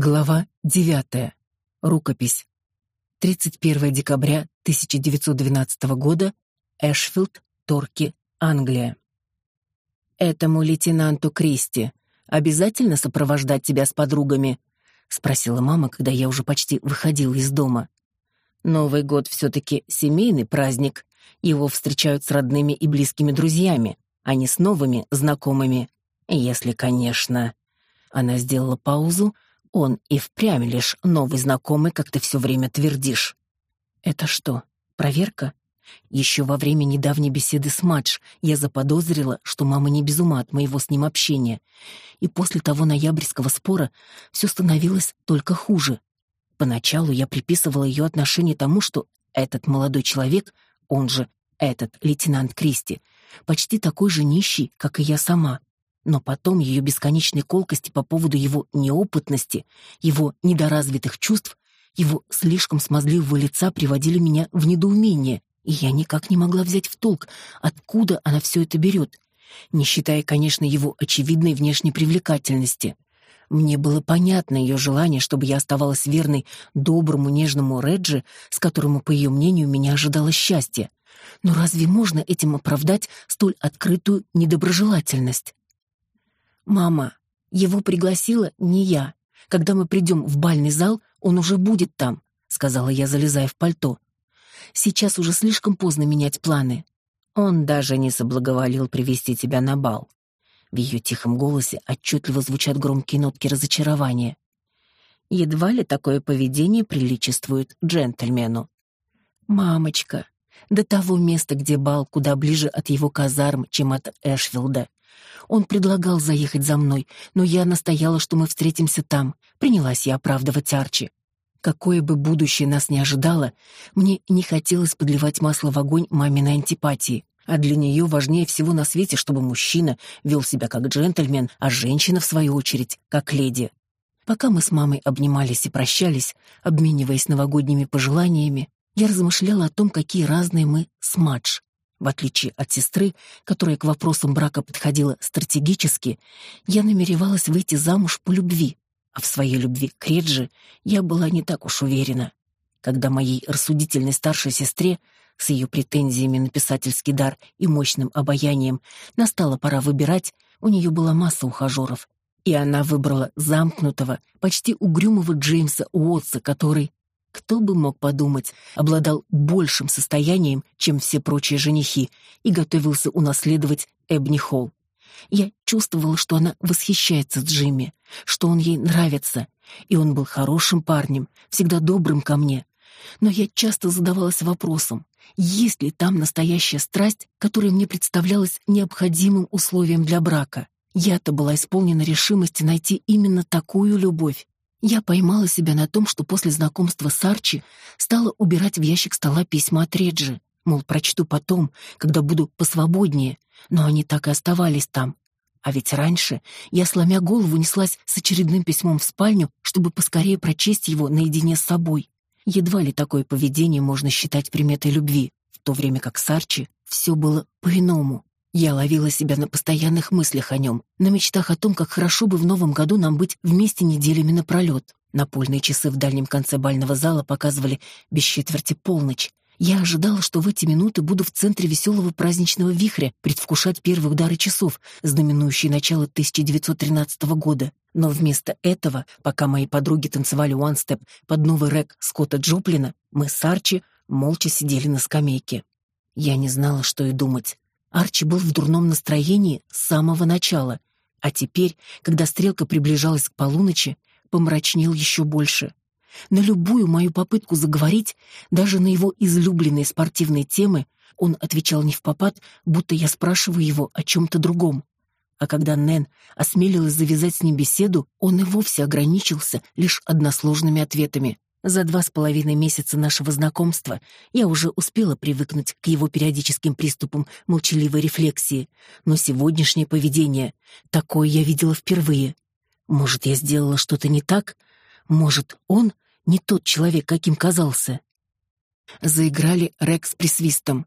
Глава 9. Рукопись. 31 декабря 1912 года. Эшфилд, Торки, Англия. Этому лейтенанту Кристи обязательно сопровождать тебя с подругами, спросила мама, когда я уже почти выходила из дома. Новый год все таки семейный праздник. Его встречают с родными и близкими друзьями, а не с новыми знакомыми. Если, конечно. Она сделала паузу, он и впрямь лишь новый знакомый, как ты все время твердишь. Это что, проверка? Еще во время недавней беседы с Мадж я заподозрила, что мама не без ума от моего с ним общения. И после того ноябрьского спора все становилось только хуже. Поначалу я приписывала ее отношение тому, что этот молодой человек, он же этот лейтенант Кристи, почти такой же нищий, как и я сама. Но потом ее бесконечной колкости по поводу его неопытности, его недоразвитых чувств, его слишком смазливого лица приводили меня в недоумение, и я никак не могла взять в толк, откуда она все это берет, не считая, конечно, его очевидной внешней привлекательности. Мне было понятно ее желание, чтобы я оставалась верной доброму, нежному Реджи, с которым, по ее мнению, меня ожидало счастье. Но разве можно этим оправдать столь открытую недоброжелательность? «Мама, его пригласила не я. Когда мы придем в бальный зал, он уже будет там», — сказала я, залезая в пальто. «Сейчас уже слишком поздно менять планы». Он даже не соблаговолил привести тебя на бал. В ее тихом голосе отчетливо звучат громкие нотки разочарования. Едва ли такое поведение приличествует джентльмену. «Мамочка, до того места, где бал, куда ближе от его казарм, чем от Эшфилда. Он предлагал заехать за мной, но я настояла, что мы встретимся там. Принялась я оправдывать Арчи. Какое бы будущее нас не ожидало, мне не хотелось подливать масло в огонь маминой антипатии. А для нее важнее всего на свете, чтобы мужчина вел себя как джентльмен, а женщина, в свою очередь, как леди. Пока мы с мамой обнимались и прощались, обмениваясь новогодними пожеланиями, я размышляла о том, какие разные мы с Мадж. В отличие от сестры, которая к вопросам брака подходила стратегически, я намеревалась выйти замуж по любви, а в своей любви к Реджи я была не так уж уверена. Когда моей рассудительной старшей сестре с ее претензиями на писательский дар и мощным обаянием настала пора выбирать, у нее была масса ухажеров, и она выбрала замкнутого, почти угрюмого Джеймса Уотса, который кто бы мог подумать, обладал большим состоянием, чем все прочие женихи, и готовился унаследовать Эбни Холл. Я чувствовала, что она восхищается Джимми, что он ей нравится, и он был хорошим парнем, всегда добрым ко мне. Но я часто задавалась вопросом, есть ли там настоящая страсть, которая мне представлялась необходимым условием для брака. Я-то была исполнена решимости найти именно такую любовь, я поймала себя на том, что после знакомства с Арчи стала убирать в ящик стола письма от Реджи, мол, прочту потом, когда буду посвободнее, но они так и оставались там. А ведь раньше я, сломя голову, неслась с очередным письмом в спальню, чтобы поскорее прочесть его наедине с собой. Едва ли такое поведение можно считать приметой любви, в то время как с Арчи все было по-иному. Я ловила себя на постоянных мыслях о нем, на мечтах о том, как хорошо бы в новом году нам быть вместе неделями напролет. Напольные часы в дальнем конце бального зала показывали без четверти полночь. Я ожидала, что в эти минуты буду в центре веселого праздничного вихря, предвкушать первые удары часов, знаменующие начало 1913 года. Но вместо этого, пока мои подруги танцевали уанстеп под новый рэк Скотта Джоплина, мы с Арчи молча сидели на скамейке. Я не знала, что и думать. Арчи был в дурном настроении с самого начала, а теперь, когда стрелка приближалась к полуночи, помрачнел еще больше. На любую мою попытку заговорить, даже на его излюбленные спортивные темы, он отвечал не в будто я спрашиваю его о чем-то другом. А когда Нэн осмелилась завязать с ним беседу, он и вовсе ограничился лишь односложными ответами. За два с половиной месяца нашего знакомства я уже успела привыкнуть к его периодическим приступам молчаливой рефлексии, но сегодняшнее поведение, такое я видела впервые. Может, я сделала что-то не так? Может, он не тот человек, каким казался? Заиграли Рекс присвистом.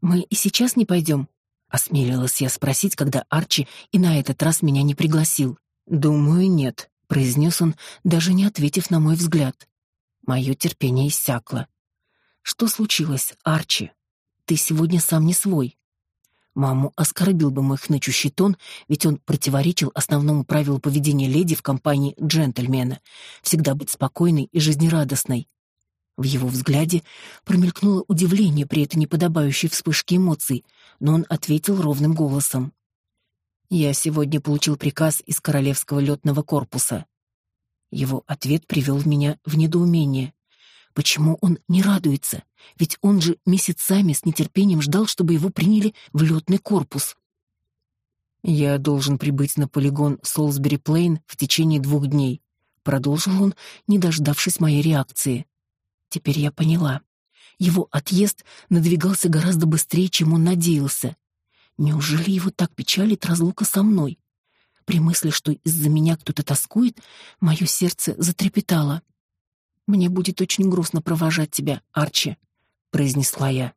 «Мы и сейчас не пойдем?» — осмелилась я спросить, когда Арчи и на этот раз меня не пригласил. «Думаю, нет», произнес он, даже не ответив на мой взгляд. Мое терпение иссякло. Что случилось, Арчи? Ты сегодня сам не свой. Маму оскорбил бы мой хнычущий тон, ведь он противоречил основному правилу поведения леди в компании джентльмена — всегда быть спокойной и жизнерадостной. В его взгляде промелькнуло удивление при этой неподобающей вспышке эмоций, но он ответил ровным голосом. «Я сегодня получил приказ из Королевского летного корпуса». Его ответ привел меня в недоумение. Почему он не радуется? Ведь он же месяцами с нетерпением ждал, чтобы его приняли в летный корпус. «Я должен прибыть на полигон Солсбери-Плейн в течение двух дней», — продолжил он, не дождавшись моей реакции. Теперь я поняла. Его отъезд надвигался гораздо быстрее, чем он надеялся. Неужели его так печалит разлука со мной? При мысли, что из-за меня кто-то тоскует, мое сердце затрепетало. «Мне будет очень грустно провожать тебя, Арчи», — произнесла я.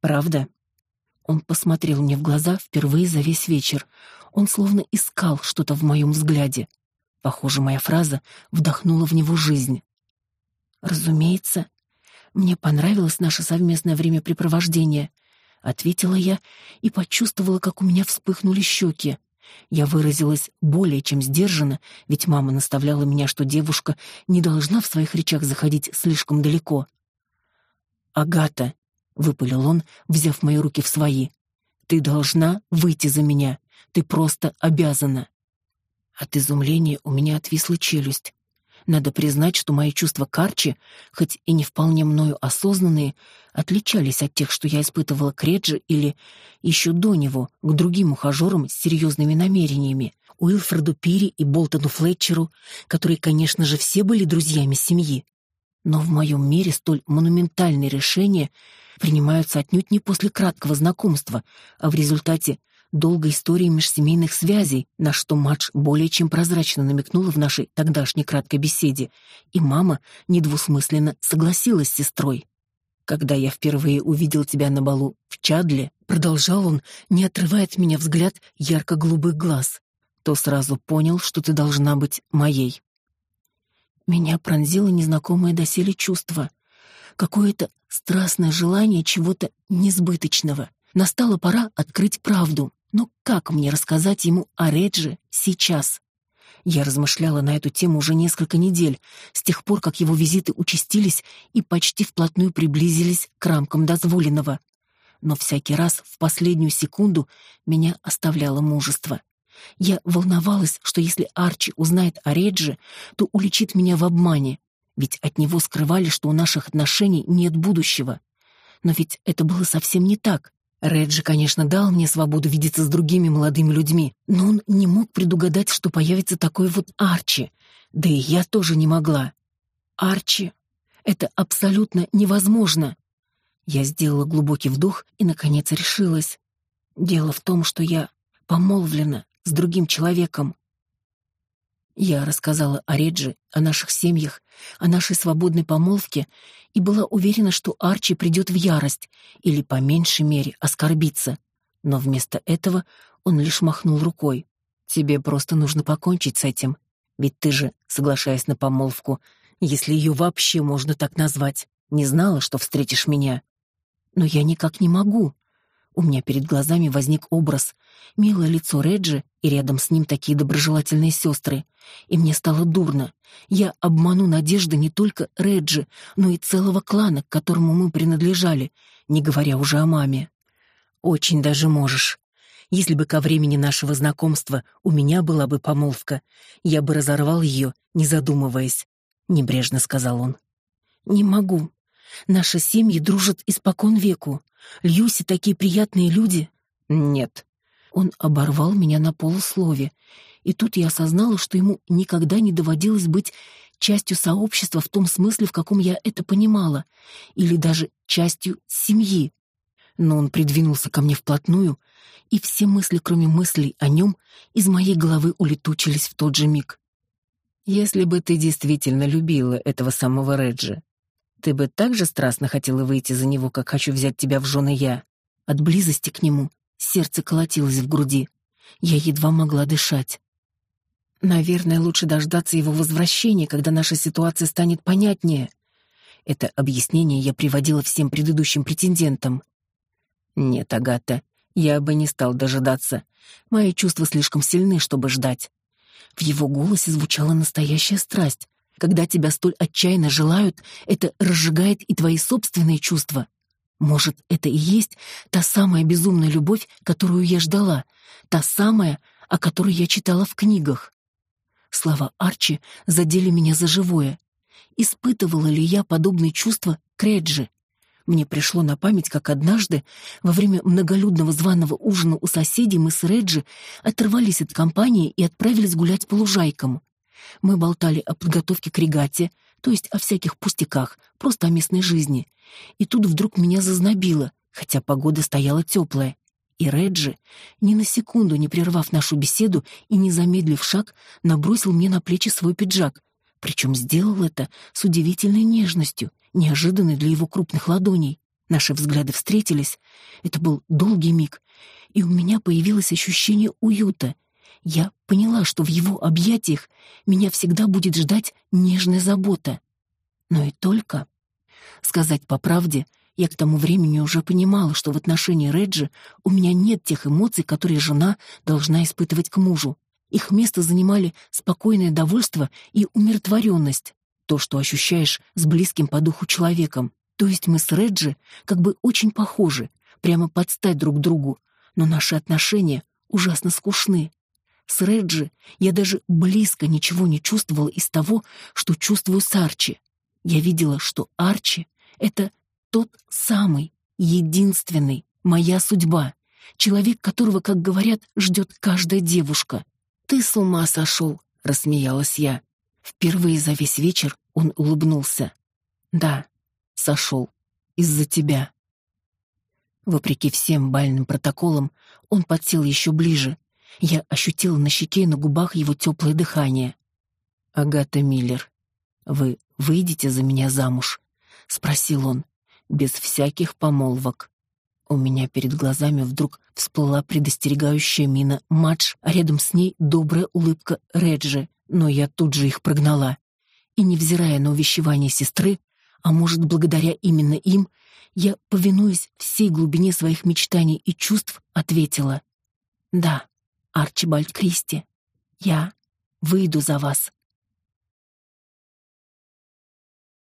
«Правда?» Он посмотрел мне в глаза впервые за весь вечер. Он словно искал что-то в моем взгляде. Похоже, моя фраза вдохнула в него жизнь. «Разумеется. Мне понравилось наше совместное времяпрепровождение», — ответила я и почувствовала, как у меня вспыхнули щеки. Я выразилась более чем сдержанно, ведь мама наставляла меня, что девушка не должна в своих речах заходить слишком далеко. «Агата», — выпалил он, взяв мои руки в свои, — «ты должна выйти за меня. Ты просто обязана». От изумления у меня отвисла челюсть. Надо признать, что мои чувства к Арчи, хоть и не вполне мною осознанные, отличались от тех, что я испытывала к Реджи или еще до него, к другим ухажерам с серьезными намерениями, Уилфреду Пири и Болтону Флетчеру, которые, конечно же, все были друзьями семьи. Но в моем мире столь монументальные решения принимаются отнюдь не после краткого знакомства, а в результате долгой истории межсемейных связей, на что Мадж более чем прозрачно намекнула в нашей тогдашней краткой беседе, и мама недвусмысленно согласилась с сестрой. «Когда я впервые увидел тебя на балу в Чадле», продолжал он, не отрывая от меня взгляд ярко-голубых глаз, то сразу понял, что ты должна быть моей. Меня пронзило незнакомое доселе чувство, какое-то страстное желание чего-то несбыточного. Настала пора открыть правду. Но как мне рассказать ему о Редже сейчас? Я размышляла на эту тему уже несколько недель, с тех пор, как его визиты участились и почти вплотную приблизились к рамкам дозволенного. Но всякий раз в последнюю секунду меня оставляло мужество. Я волновалась, что если Арчи узнает о Редже, то уличит меня в обмане, ведь от него скрывали, что у наших отношений нет будущего. Но ведь это было совсем не так. Реджи, конечно, дал мне свободу видеться с другими молодыми людьми, но он не мог предугадать, что появится такой вот Арчи. Да и я тоже не могла. Арчи. Это абсолютно невозможно. Я сделала глубокий вдох и, наконец, решилась. Дело в том, что я помолвлена с другим человеком. Я рассказала о Редже, о наших семьях, о нашей свободной помолвке и была уверена, что Арчи придет в ярость или, по меньшей мере, оскорбится. Но вместо этого он лишь махнул рукой. «Тебе просто нужно покончить с этим. Ведь ты же, соглашаясь на помолвку, если ее вообще можно так назвать, не знала, что встретишь меня. Но я никак не могу. У меня перед глазами возник образ. Милое лицо Реджи, и рядом с ним такие доброжелательные сестры. И мне стало дурно. Я обману надежды не только Реджи, но и целого клана, к которому мы принадлежали, не говоря уже о маме. Очень даже можешь. Если бы ко времени нашего знакомства у меня была бы помолвка, я бы разорвал ее, не задумываясь, — небрежно сказал он. «Не могу. Наши семьи дружат испокон веку. Льюси такие приятные люди. Нет. Он оборвал меня на полуслове, и тут я осознала, что ему никогда не доводилось быть частью сообщества в том смысле, в каком я это понимала, или даже частью семьи. Но он придвинулся ко мне вплотную, и все мысли, кроме мыслей о нем, из моей головы улетучились в тот же миг. «Если бы ты действительно любила этого самого Реджи, ты бы так же страстно хотела выйти за него, как хочу взять тебя в жены я. От близости к нему сердце колотилось в груди. Я едва могла дышать. Наверное, лучше дождаться его возвращения, когда наша ситуация станет понятнее. Это объяснение я приводила всем предыдущим претендентам. Нет, Агата, я бы не стал дожидаться. Мои чувства слишком сильны, чтобы ждать. В его голосе звучала настоящая страсть. Когда тебя столь отчаянно желают, это разжигает и твои собственные чувства. Может, это и есть та самая безумная любовь, которую я ждала, та самая, о которой я читала в книгах. Слова Арчи задели меня за живое. Испытывала ли я подобные чувства к Реджи? Мне пришло на память, как однажды, во время многолюдного званого ужина у соседей, мы с Реджи оторвались от компании и отправились гулять по лужайкам. Мы болтали о подготовке к регате, то есть о всяких пустяках, просто о местной жизни. И тут вдруг меня зазнобило, хотя погода стояла теплая. И Реджи, ни на секунду не прервав нашу беседу и не замедлив шаг, набросил мне на плечи свой пиджак, причем сделал это с удивительной нежностью, неожиданной для его крупных ладоней. Наши взгляды встретились. Это был долгий миг, и у меня появилось ощущение уюта. Я поняла, что в его объятиях меня всегда будет ждать нежная забота. Но и только. Сказать по правде, я к тому времени уже понимала, что в отношении Реджи у меня нет тех эмоций, которые жена должна испытывать к мужу. Их место занимали спокойное довольство и умиротворенность, то, что ощущаешь с близким по духу человеком. То есть мы с Реджи как бы очень похожи, прямо подстать друг другу, но наши отношения ужасно скучны. С Реджи я даже близко ничего не чувствовала из того, что чувствую с Арчи. Я видела, что Арчи — это тот самый, единственный, моя судьба, человек, которого, как говорят, ждет каждая девушка. «Ты с ума сошел!» — рассмеялась я. Впервые за весь вечер он улыбнулся. «Да, сошел. Из-за тебя». Вопреки всем бальным протоколам, он подсел еще ближе. Я ощутила на щеке и на губах его теплое дыхание. «Агата Миллер, вы выйдете за меня замуж?» — спросил он, без всяких помолвок. У меня перед глазами вдруг всплыла предостерегающая мина Мадж, а рядом с ней добрая улыбка Реджи, но я тут же их прогнала. И, невзирая на увещевание сестры, а может, благодаря именно им, я, повинуясь всей глубине своих мечтаний и чувств, ответила «Да, Арчибальд Кристи, я выйду за вас».